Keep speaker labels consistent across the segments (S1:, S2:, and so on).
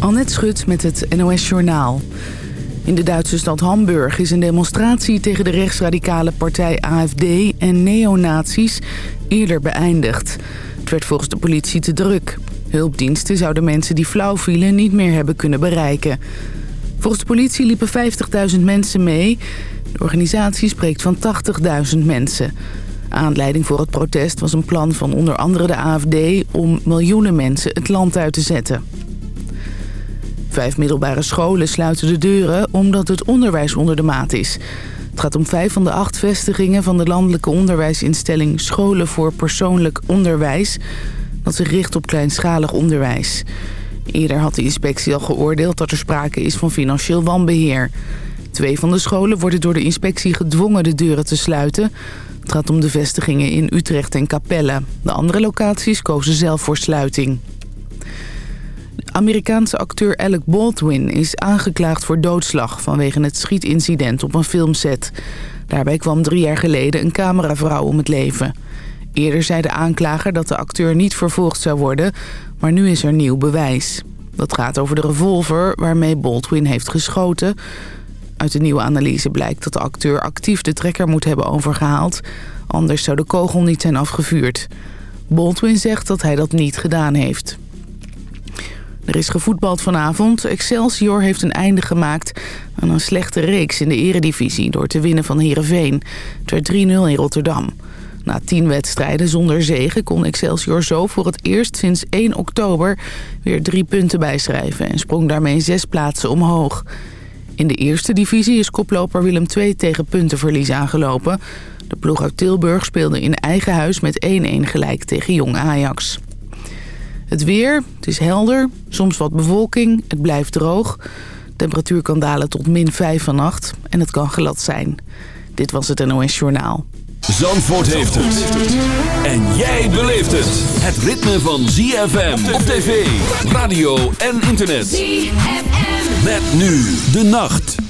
S1: Annette Schut met het NOS Journaal. In de Duitse stad Hamburg is een demonstratie tegen de rechtsradicale partij AFD en neonazies eerder beëindigd. Het werd volgens de politie te druk. Hulpdiensten zouden mensen die flauw vielen niet meer hebben kunnen bereiken. Volgens de politie liepen 50.000 mensen mee. De organisatie spreekt van 80.000 mensen. Aanleiding voor het protest was een plan van onder andere de AFD... om miljoenen mensen het land uit te zetten. Vijf middelbare scholen sluiten de deuren omdat het onderwijs onder de maat is. Het gaat om vijf van de acht vestigingen van de landelijke onderwijsinstelling Scholen voor Persoonlijk Onderwijs... dat zich richt op kleinschalig onderwijs. Eerder had de inspectie al geoordeeld dat er sprake is van financieel wanbeheer. Twee van de scholen worden door de inspectie gedwongen de deuren te sluiten. Het gaat om de vestigingen in Utrecht en Capelle. De andere locaties kozen zelf voor sluiting. Amerikaanse acteur Alec Baldwin is aangeklaagd voor doodslag... vanwege het schietincident op een filmset. Daarbij kwam drie jaar geleden een cameravrouw om het leven. Eerder zei de aanklager dat de acteur niet vervolgd zou worden... maar nu is er nieuw bewijs. Dat gaat over de revolver waarmee Baldwin heeft geschoten. Uit de nieuwe analyse blijkt dat de acteur actief de trekker moet hebben overgehaald. Anders zou de kogel niet zijn afgevuurd. Baldwin zegt dat hij dat niet gedaan heeft. Er is gevoetbald vanavond. Excelsior heeft een einde gemaakt aan een slechte reeks in de eredivisie... door te winnen van Heerenveen. Het werd 3-0 in Rotterdam. Na tien wedstrijden zonder zegen kon Excelsior zo voor het eerst sinds 1 oktober... weer drie punten bijschrijven en sprong daarmee zes plaatsen omhoog. In de eerste divisie is koploper Willem II tegen puntenverlies aangelopen. De ploeg uit Tilburg speelde in eigen huis met 1-1 gelijk tegen Jong Ajax. Het weer, het is helder, soms wat bewolking, het blijft droog. De temperatuur kan dalen tot min 5 vannacht en het kan glad zijn. Dit was het NOS Journaal.
S2: Zandvoort heeft het. En jij beleeft het. Het ritme van ZFM op tv, radio en internet. ZFM. Met nu de nacht.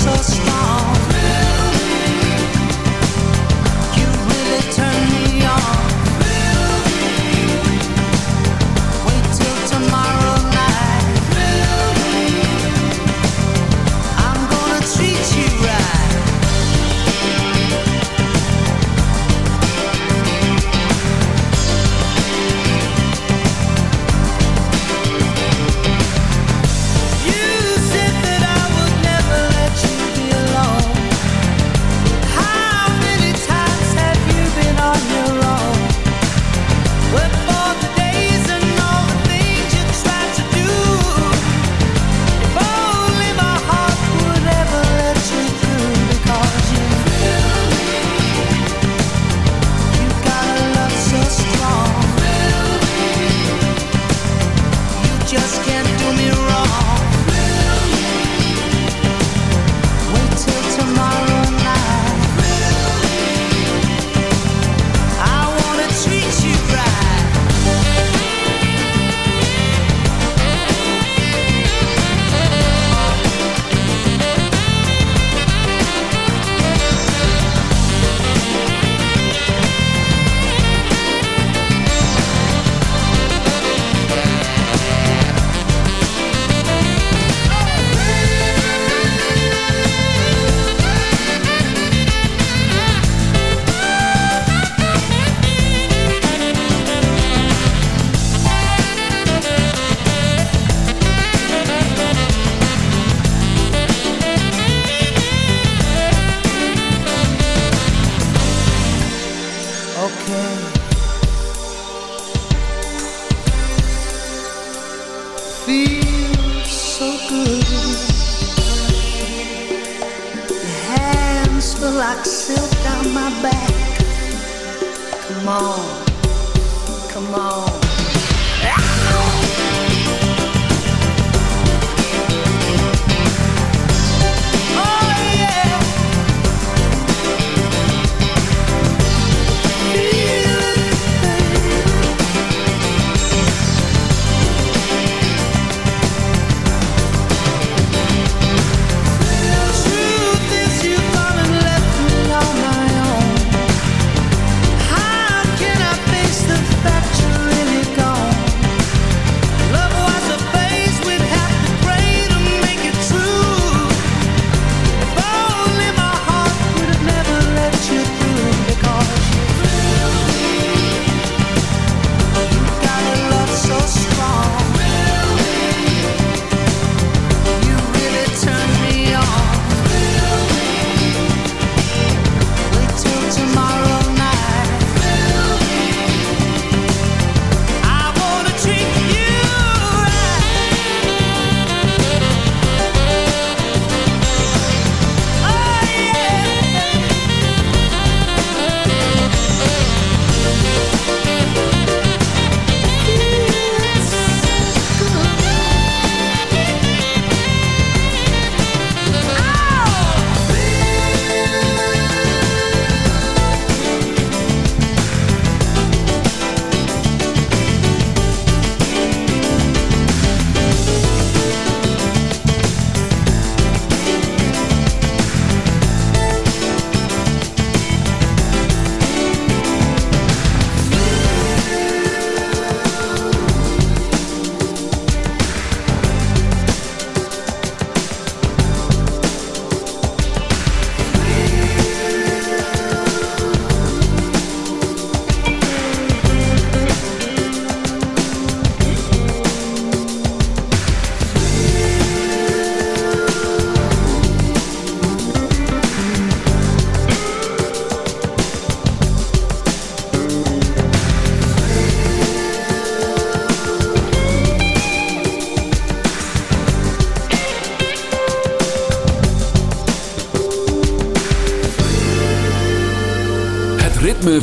S3: so
S4: strong. like silk
S5: down my back. Come on, come on.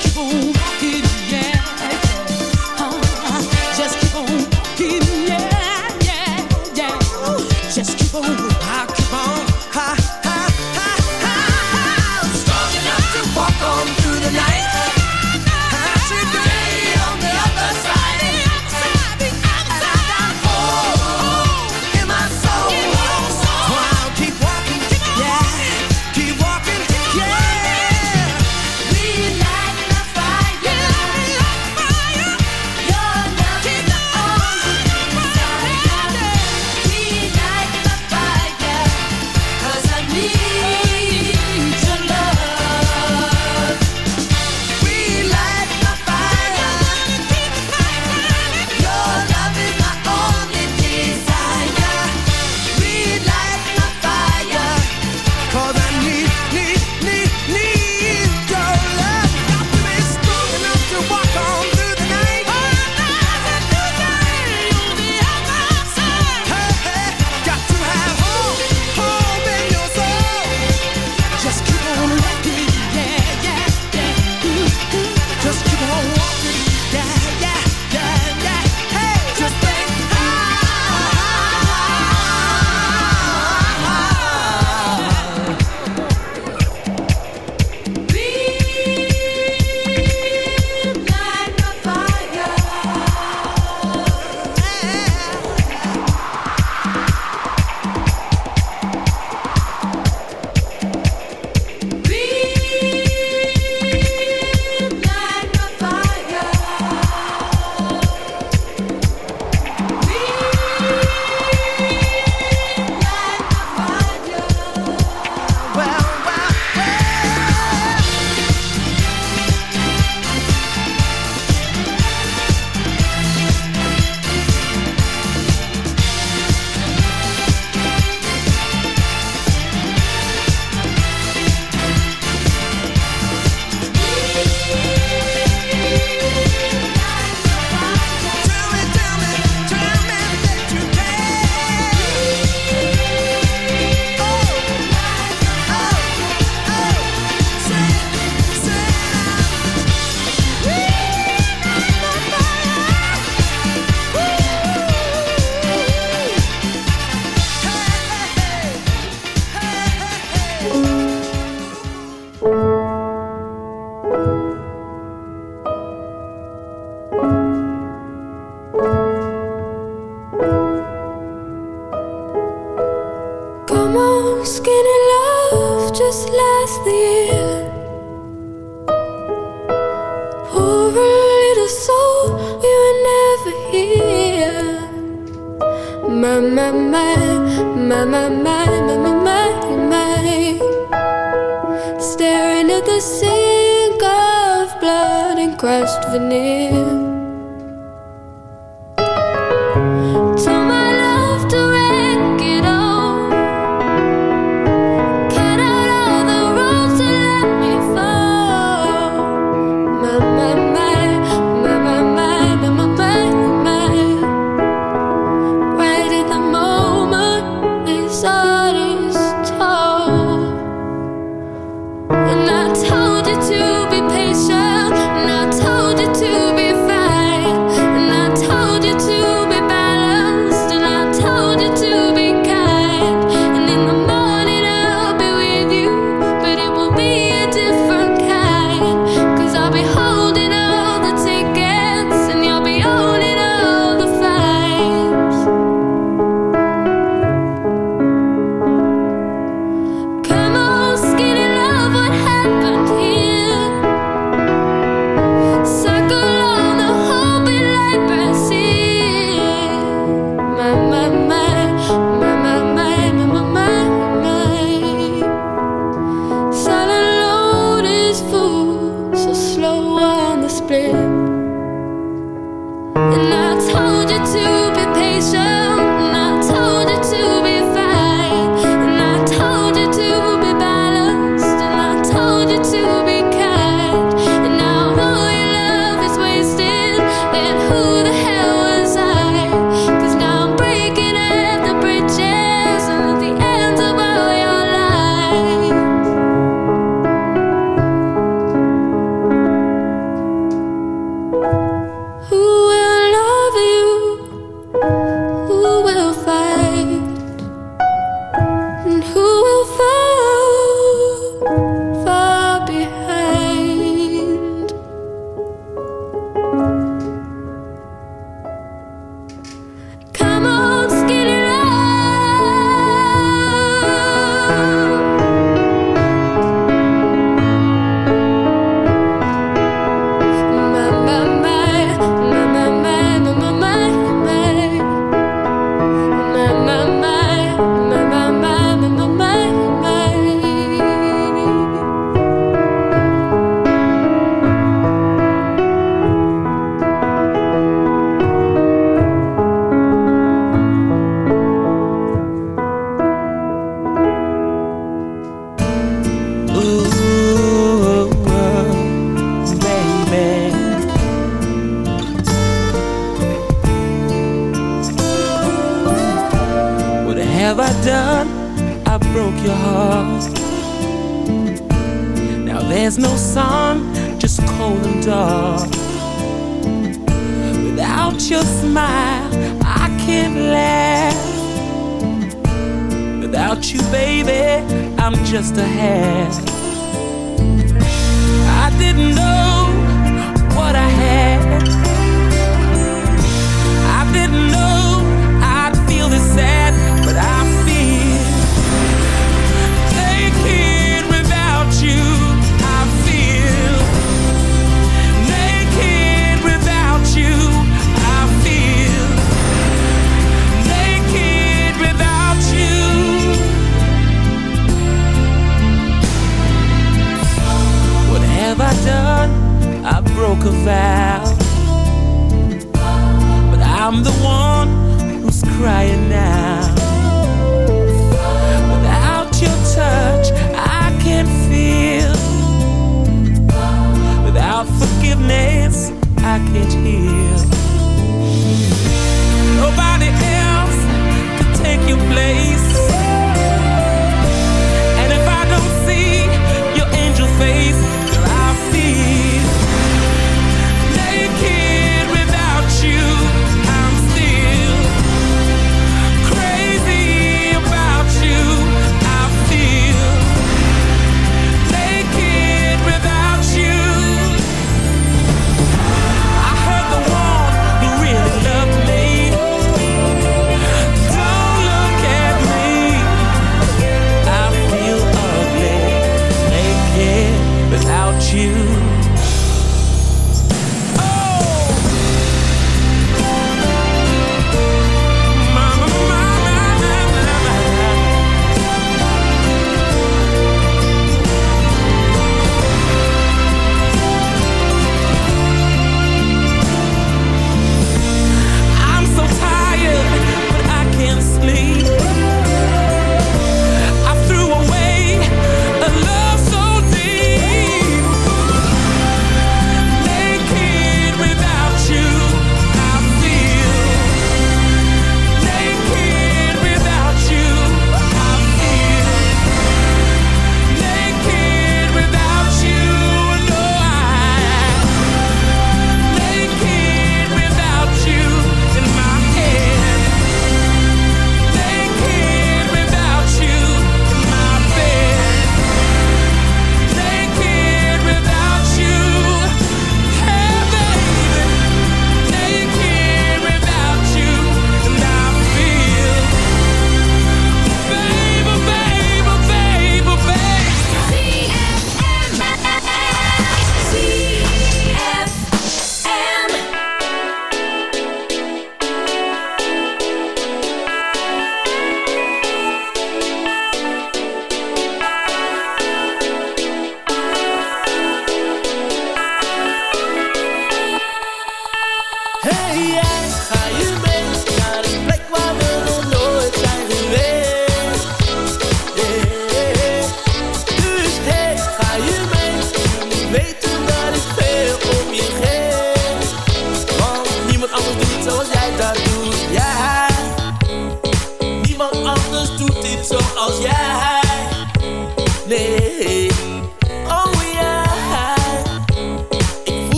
S4: true. It's
S6: yeah.